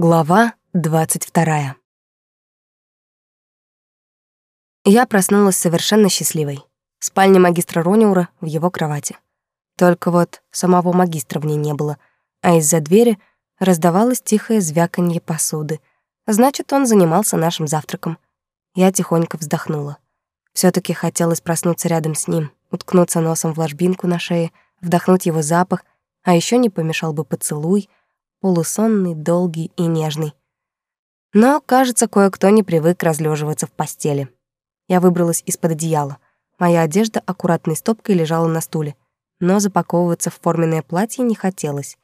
Глава 22. Я проснулась совершенно счастливой. В спальне магистра Рониура в его кровати. Только вот самого магистра в ней не было, а из-за двери раздавалось тихое звяканье посуды. Значит, он занимался нашим завтраком. Я тихонько вздохнула. все таки хотелось проснуться рядом с ним, уткнуться носом в ложбинку на шее, вдохнуть его запах, а еще не помешал бы поцелуй — полусонный, долгий и нежный. Но, кажется, кое-кто не привык разлеживаться в постели. Я выбралась из-под одеяла. Моя одежда аккуратной стопкой лежала на стуле, но запаковываться в форменное платье не хотелось.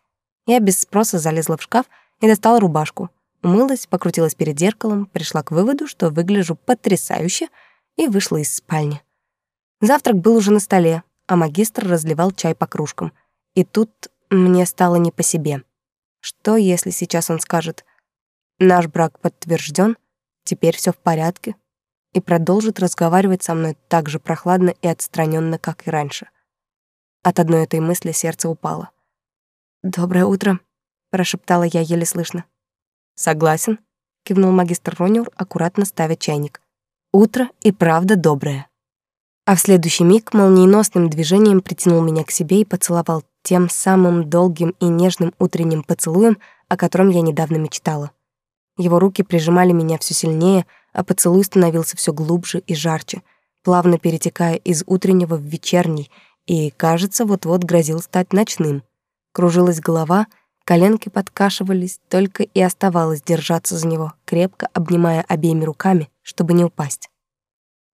Я без спроса залезла в шкаф и достала рубашку. Умылась, покрутилась перед зеркалом, пришла к выводу, что выгляжу потрясающе, и вышла из спальни. Завтрак был уже на столе, а магистр разливал чай по кружкам. И тут мне стало не по себе. Что, если сейчас он скажет «Наш брак подтвержден, теперь все в порядке» и продолжит разговаривать со мной так же прохладно и отстраненно, как и раньше? От одной этой мысли сердце упало. «Доброе утро», — прошептала я еле слышно. «Согласен», — кивнул магистр Рониур, аккуратно ставя чайник. «Утро и правда доброе». А в следующий миг молниеносным движением притянул меня к себе и поцеловал тем самым долгим и нежным утренним поцелуем, о котором я недавно мечтала. Его руки прижимали меня все сильнее, а поцелуй становился все глубже и жарче, плавно перетекая из утреннего в вечерний, и, кажется, вот-вот грозил стать ночным. Кружилась голова, коленки подкашивались, только и оставалось держаться за него, крепко обнимая обеими руками, чтобы не упасть.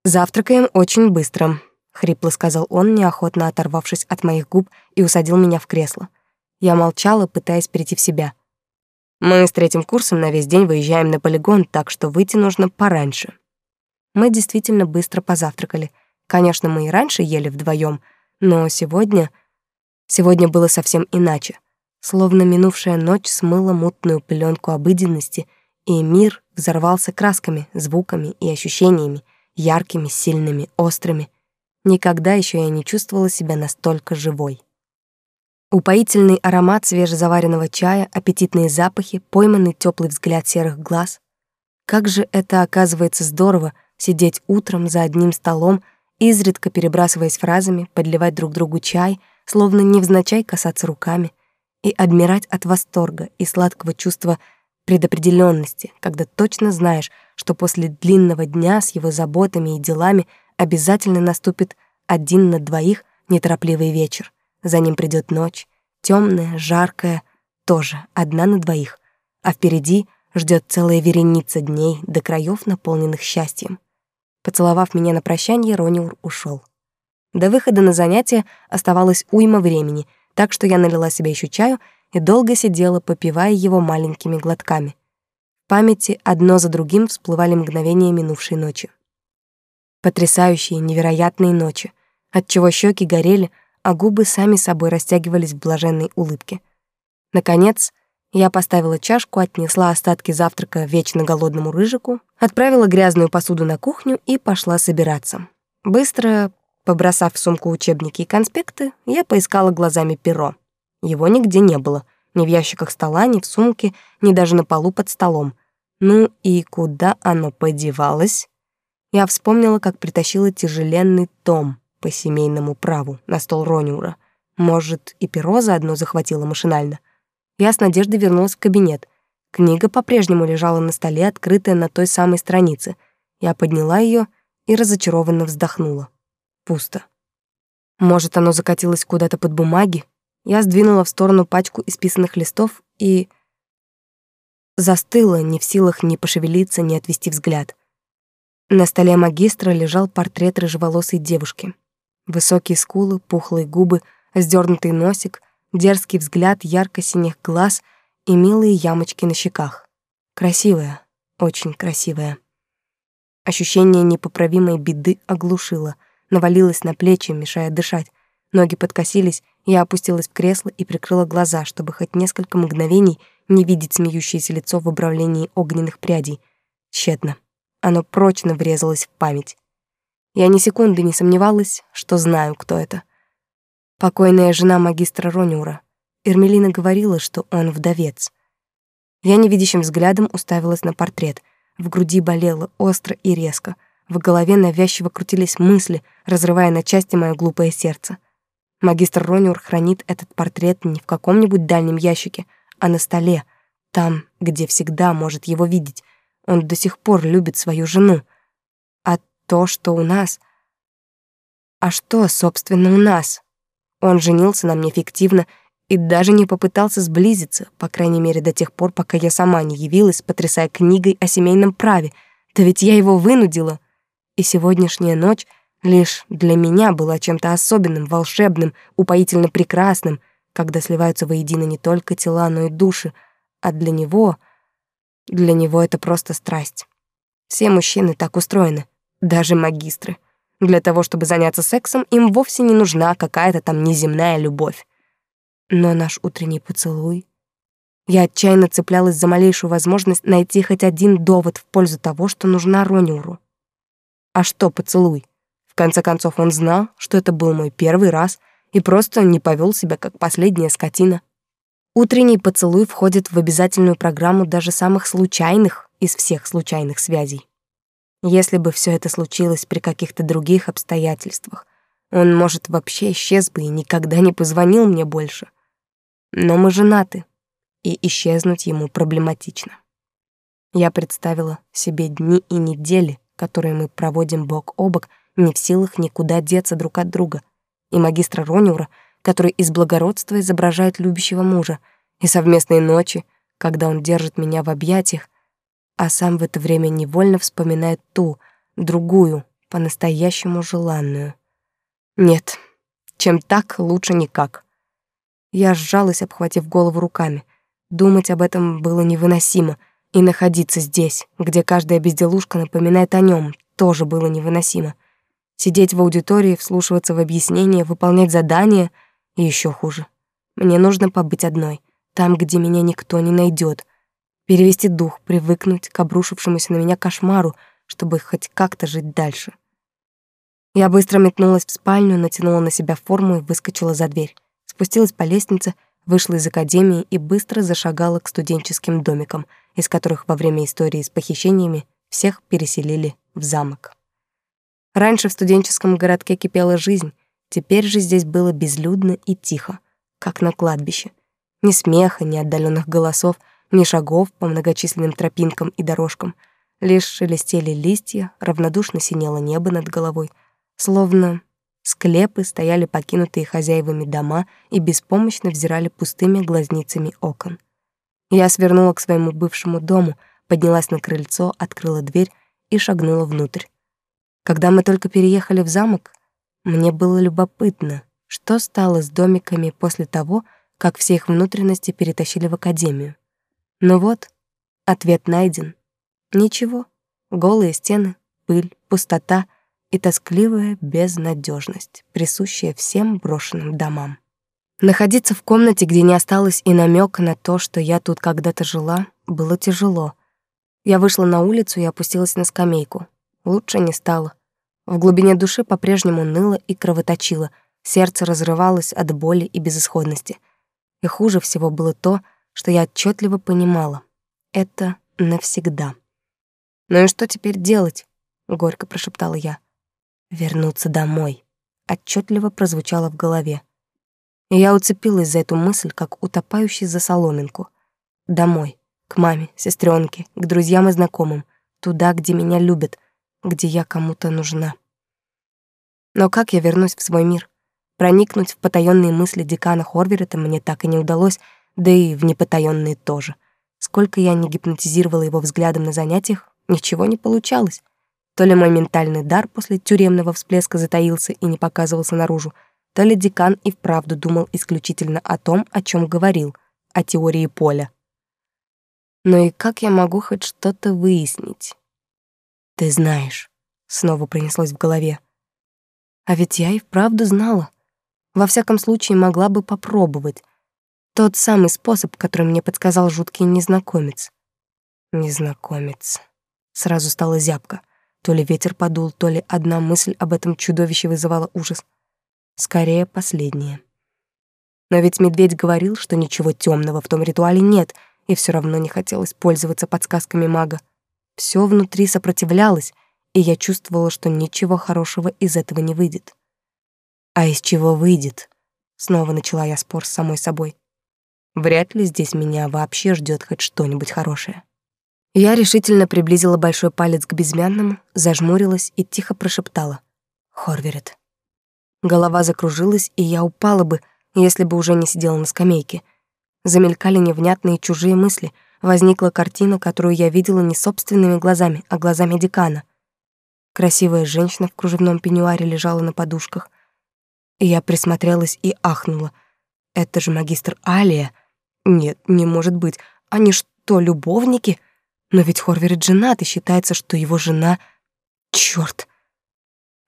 Завтракаем очень быстро, хрипло сказал он, неохотно оторвавшись от моих губ и усадил меня в кресло. Я молчала, пытаясь прийти в себя. Мы с третьим курсом на весь день выезжаем на полигон, так что выйти нужно пораньше. Мы действительно быстро позавтракали. Конечно, мы и раньше ели вдвоем, но сегодня сегодня было совсем иначе. Словно минувшая ночь смыла мутную пеленку обыденности, и мир взорвался красками, звуками и ощущениями, яркими, сильными, острыми. Никогда еще я не чувствовала себя настолько живой. Упоительный аромат свежезаваренного чая, аппетитные запахи, пойманный теплый взгляд серых глаз. Как же это оказывается здорово сидеть утром за одним столом, изредка перебрасываясь фразами, подливать друг другу чай, словно невзначай касаться руками, и обмирать от восторга и сладкого чувства предопределенности, когда точно знаешь, что после длинного дня с его заботами и делами обязательно наступит один на двоих неторопливый вечер. За ним придет ночь, темная, жаркая, тоже одна на двоих, а впереди ждет целая вереница дней до краев, наполненных счастьем. Поцеловав меня на прощание, Рониур ушел. До выхода на занятия оставалось уйма времени, так что я налила себе еще чаю и долго сидела, попивая его маленькими глотками. В памяти одно за другим всплывали мгновения минувшей ночи. Потрясающие, невероятные ночи, отчего щеки горели, а губы сами собой растягивались в блаженной улыбке. Наконец, я поставила чашку, отнесла остатки завтрака вечно голодному рыжику, отправила грязную посуду на кухню и пошла собираться. Быстро, побросав в сумку учебники и конспекты, я поискала глазами перо. Его нигде не было, ни в ящиках стола, ни в сумке, ни даже на полу под столом. Ну и куда оно подевалось? Я вспомнила, как притащила тяжеленный том по семейному праву на стол Рониура. Может, и перо заодно захватила машинально. Я с надеждой вернулась в кабинет. Книга по-прежнему лежала на столе, открытая на той самой странице. Я подняла ее и разочарованно вздохнула. Пусто. Может, оно закатилось куда-то под бумаги, я сдвинула в сторону пачку исписанных листов и застыла, не в силах ни пошевелиться, ни отвести взгляд. На столе магистра лежал портрет рыжеволосой девушки. Высокие скулы, пухлые губы, сдернутый носик, дерзкий взгляд ярко-синих глаз и милые ямочки на щеках. Красивая, очень красивая. Ощущение непоправимой беды оглушило, навалилось на плечи, мешая дышать. Ноги подкосились, я опустилась в кресло и прикрыла глаза, чтобы хоть несколько мгновений не видеть смеющееся лицо в обрамлении огненных прядей. Тщетно. Оно прочно врезалось в память. Я ни секунды не сомневалась, что знаю, кто это. Покойная жена магистра Рониура. Эрмелина говорила, что он вдовец. Я невидящим взглядом уставилась на портрет. В груди болело остро и резко. В голове навязчиво крутились мысли, разрывая на части моё глупое сердце. Магистр Рониур хранит этот портрет не в каком-нибудь дальнем ящике, а на столе, там, где всегда может его видеть. Он до сих пор любит свою жену. А то, что у нас... А что, собственно, у нас? Он женился на мне фиктивно и даже не попытался сблизиться, по крайней мере, до тех пор, пока я сама не явилась, потрясая книгой о семейном праве. Да ведь я его вынудила. И сегодняшняя ночь лишь для меня была чем-то особенным, волшебным, упоительно прекрасным, когда сливаются воедино не только тела, но и души, а для него... Для него это просто страсть. Все мужчины так устроены, даже магистры. Для того, чтобы заняться сексом, им вовсе не нужна какая-то там неземная любовь. Но наш утренний поцелуй... Я отчаянно цеплялась за малейшую возможность найти хоть один довод в пользу того, что нужна Рониуру. А что поцелуй? В конце концов, он знал, что это был мой первый раз, и просто не повел себя как последняя скотина. Утренний поцелуй входит в обязательную программу даже самых случайных из всех случайных связей. Если бы все это случилось при каких-то других обстоятельствах, он, может, вообще исчез бы и никогда не позвонил мне больше. Но мы женаты, и исчезнуть ему проблематично. Я представила себе дни и недели, которые мы проводим бок о бок, не в силах никуда деться друг от друга, и магистра Рониура — который из благородства изображает любящего мужа, и совместные ночи, когда он держит меня в объятиях, а сам в это время невольно вспоминает ту, другую, по-настоящему желанную. Нет, чем так, лучше никак. Я сжалась, обхватив голову руками. Думать об этом было невыносимо, и находиться здесь, где каждая безделушка напоминает о нем, тоже было невыносимо. Сидеть в аудитории, вслушиваться в объяснения, выполнять задания — и еще хуже. Мне нужно побыть одной, там, где меня никто не найдет, перевести дух, привыкнуть к обрушившемуся на меня кошмару, чтобы хоть как-то жить дальше. Я быстро метнулась в спальню, натянула на себя форму и выскочила за дверь. Спустилась по лестнице, вышла из академии и быстро зашагала к студенческим домикам, из которых во время истории с похищениями всех переселили в замок. Раньше в студенческом городке кипела жизнь, Теперь же здесь было безлюдно и тихо, как на кладбище. Ни смеха, ни отдаленных голосов, ни шагов по многочисленным тропинкам и дорожкам. Лишь шелестели листья, равнодушно синело небо над головой, словно склепы стояли покинутые хозяевами дома и беспомощно взирали пустыми глазницами окон. Я свернула к своему бывшему дому, поднялась на крыльцо, открыла дверь и шагнула внутрь. Когда мы только переехали в замок, мне было любопытно, что стало с домиками после того, как все их внутренности перетащили в академию. Но вот, ответ найден. Ничего. Голые стены, пыль, пустота и тоскливая безнадежность, присущая всем брошенным домам. Находиться в комнате, где не осталось и намека на то, что я тут когда-то жила, было тяжело. Я вышла на улицу и опустилась на скамейку. Лучше не стало. В глубине души по-прежнему ныло и кровоточило, сердце разрывалось от боли и безысходности. И хуже всего было то, что я отчетливо понимала. Это навсегда. «Ну и что теперь делать?» — горько прошептала я. «Вернуться домой», — отчетливо прозвучало в голове. И я уцепилась за эту мысль, как утопающий за соломинку. Домой, к маме, сестренке, к друзьям и знакомым, туда, где меня любят, где я кому-то нужна. Но как я вернусь в свой мир? Проникнуть в потаённые мысли декана Хорверета мне так и не удалось, да и в непотаённые тоже. Сколько я не гипнотизировала его взглядом на занятиях, ничего не получалось. То ли мой ментальный дар после тюремного всплеска затаился и не показывался наружу, то ли декан и вправду думал исключительно о том, о чем говорил, о теории поля. Но и как я могу хоть что-то выяснить? Ты знаешь, снова пронеслось в голове. А ведь я и вправду знала. Во всяком случае, могла бы попробовать. Тот самый способ, который мне подсказал жуткий незнакомец. Незнакомец. Сразу стало зябко. То ли ветер подул, то ли одна мысль об этом чудовище вызывала ужас. Скорее, последнее. Но ведь медведь говорил, что ничего темного в том ритуале нет, и все равно не хотелось пользоваться подсказками мага. Все внутри сопротивлялось, и я чувствовала, что ничего хорошего из этого не выйдет. А из чего выйдет? Снова начала я спор с самой собой. Вряд ли здесь меня вообще ждет хоть что-нибудь хорошее. Я решительно приблизила большой палец к безмянному, зажмурилась и тихо прошептала. «Хорверет». Голова закружилась, и я упала бы, если бы уже не сидела на скамейке. Замелькали невнятные чужие мысли. Возникла картина, которую я видела не собственными глазами, а глазами декана. Красивая женщина в кружевном пеньюаре лежала на подушках. И я присмотрелась и ахнула. Это же магистр Алия. Нет, не может быть. Они что, любовники? Но ведь Хорверет женат, и считается, что его жена... Чёрт!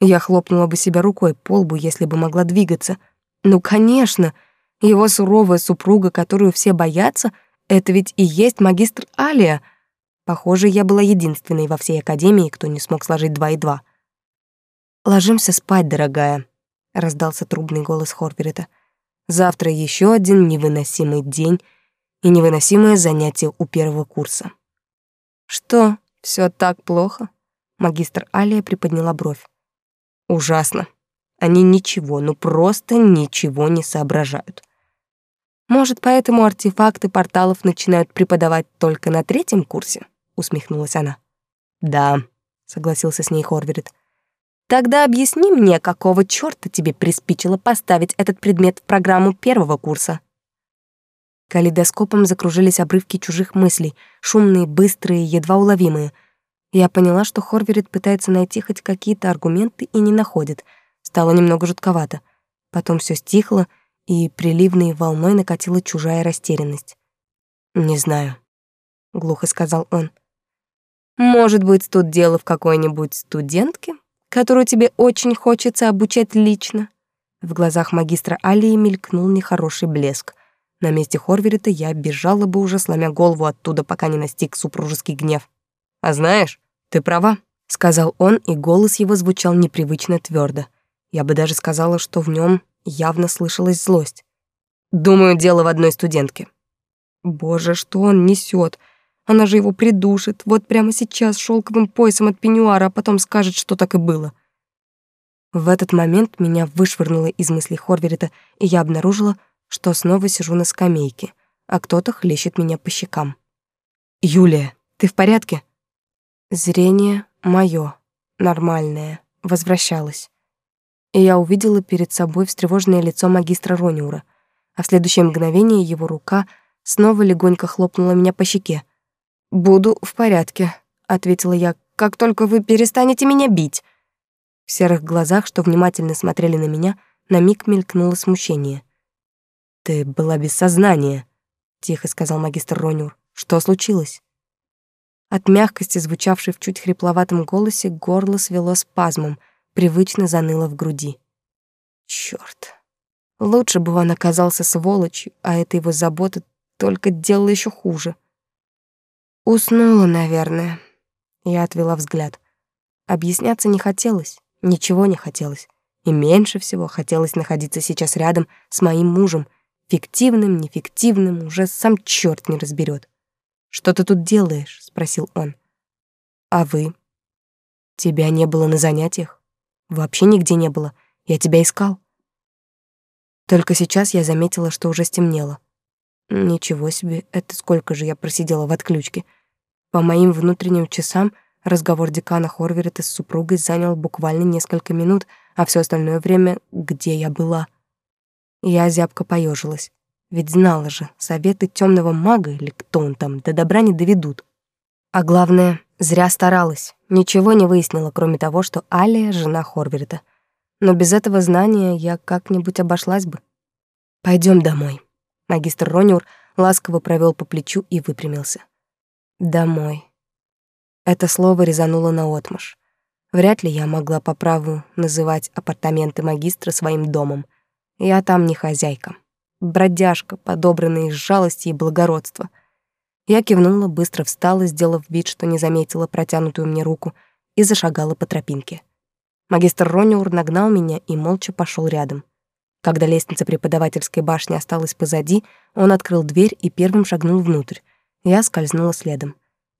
Я хлопнула бы себя рукой по лбу, если бы могла двигаться. Ну, конечно, его суровая супруга, которую все боятся, это ведь и есть магистр Алия. Похоже, я была единственной во всей академии, кто не смог сложить два и два. «Ложимся спать, дорогая», — раздался трубный голос Хорверета. «Завтра еще один невыносимый день и невыносимое занятие у первого курса». «Что, все так плохо?» Магистр Алия приподняла бровь. Ужасно. Они ничего, ну просто ничего не соображают. Может, поэтому артефакты порталов начинают преподавать только на третьем курсе? Усмехнулась она. Да, согласился с ней Хорверет. Тогда объясни мне, какого чёрта тебе приспичило поставить этот предмет в программу первого курса? Калейдоскопом закружились обрывки чужих мыслей, шумные, быстрые, едва уловимые — я поняла, что Хорверит пытается найти хоть какие-то аргументы и не находит. Стало немного жутковато. Потом все стихло, и приливной волной накатила чужая растерянность. «Не знаю», — глухо сказал он. «Может быть, тут дело в какой-нибудь студентке, которую тебе очень хочется обучать лично?» В глазах магистра Алии мелькнул нехороший блеск. На месте Хорверита я бежала бы уже, сломя голову оттуда, пока не настиг супружеский гнев. «А знаешь, «Ты права», — сказал он, и голос его звучал непривычно твердо. Я бы даже сказала, что в нем явно слышалась злость. «Думаю, дело в одной студентке». «Боже, что он несет? Она же его придушит, вот прямо сейчас шелковым поясом от пеньюара, а потом скажет, что так и было». В этот момент меня вышвырнуло из мыслей Хорверита, и я обнаружила, что снова сижу на скамейке, а кто-то хлещет меня по щекам. «Юлия, ты в порядке?» Зрение мое, нормальное, возвращалось. И я увидела перед собой встревоженное лицо магистра Рониура, а в следующее мгновение его рука снова легонько хлопнула меня по щеке. «Буду в порядке», — ответила я, — «как только вы перестанете меня бить». В серых глазах, что внимательно смотрели на меня, на миг мелькнуло смущение. «Ты была без сознания», — тихо сказал магистр Рониур. «Что случилось?» От мягкости, звучавшей в чуть хрипловатом голосе, горло свело спазмом, привычно заныло в груди. Чёрт. Лучше бы он оказался сволочью, а эта его забота только делала еще хуже. Уснула, наверное. Я отвела взгляд. Объясняться не хотелось, ничего не хотелось. И меньше всего хотелось находиться сейчас рядом с моим мужем, фиктивным, нефиктивным, уже сам чёрт не разберет. Что ты тут делаешь? спросил он. А вы? Тебя не было на занятиях? Вообще нигде не было. Я тебя искал. Только сейчас я заметила, что уже стемнело. Ничего себе, это сколько же я просидела в отключке. По моим внутренним часам разговор декана Хорверета с супругой занял буквально несколько минут, а все остальное время где я была. Я зябко поежилась. Ведь знала же, советы темного мага или кто он там до добра не доведут. А главное, зря старалась. Ничего не выяснила, кроме того, что Алия — жена Хорверта. Но без этого знания я как-нибудь обошлась бы. Пойдем домой. Магистр Рониур ласково провел по плечу и выпрямился. Домой. Это слово резануло наотмашь. Вряд ли я могла по праву называть апартаменты магистра своим домом. Я там не хозяйка бродяжка, подобранный из жалости и благородства. Я кивнула, быстро встала, сделав вид, что не заметила протянутую мне руку, и зашагала по тропинке. Магистр Рониур нагнал меня и молча пошел рядом. Когда лестница преподавательской башни осталась позади, он открыл дверь и первым шагнул внутрь. Я скользнула следом.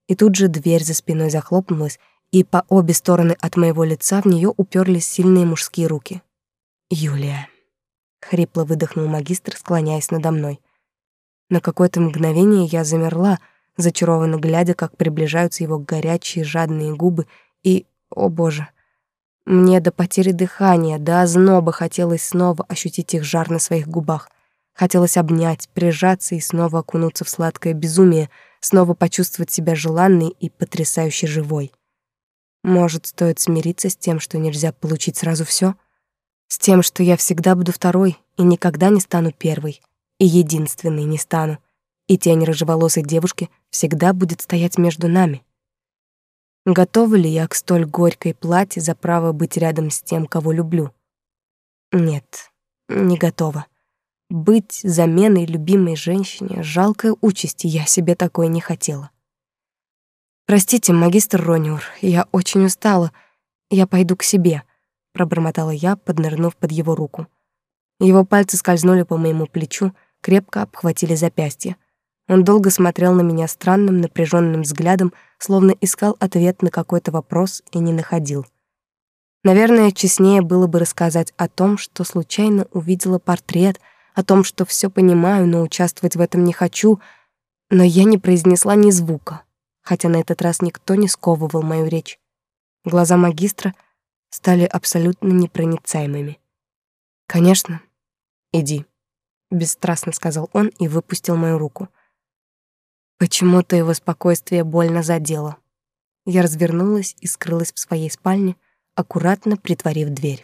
И тут же дверь за спиной захлопнулась, и по обе стороны от моего лица в нее уперлись сильные мужские руки. «Юлия», — хрипло выдохнул магистр, склоняясь надо мной. На какое-то мгновение я замерла, зачарованно глядя, как приближаются его горячие жадные губы, и, о боже, мне до потери дыхания, до озноба хотелось снова ощутить их жар на своих губах. Хотелось обнять, прижаться и снова окунуться в сладкое безумие, снова почувствовать себя желанной и потрясающе живой. Может, стоит смириться с тем, что нельзя получить сразу все, С тем, что я всегда буду второй и никогда не стану первой, и единственной не стану, и тень рыжеволосой девушки всегда будет стоять между нами. Готова ли я к столь горькой плате за право быть рядом с тем, кого люблю? Нет, не готова. Быть заменой любимой женщине — жалкая участь, и я себе такой не хотела. «Простите, магистр Рониур, я очень устала. Я пойду к себе», — пробормотала я, поднырнув под его руку. Его пальцы скользнули по моему плечу, крепко обхватили запястье. Он долго смотрел на меня странным, напряженным взглядом, словно искал ответ на какой-то вопрос и не находил. Наверное, честнее было бы рассказать о том, что случайно увидела портрет — о том, что все понимаю, но участвовать в этом не хочу, но я не произнесла ни звука, хотя на этот раз никто не сковывал мою речь. Глаза магистра стали абсолютно непроницаемыми. «Конечно, иди», — бесстрастно сказал он и выпустил мою руку. Почему-то его спокойствие больно задело. Я развернулась и скрылась в своей спальне, аккуратно притворив дверь.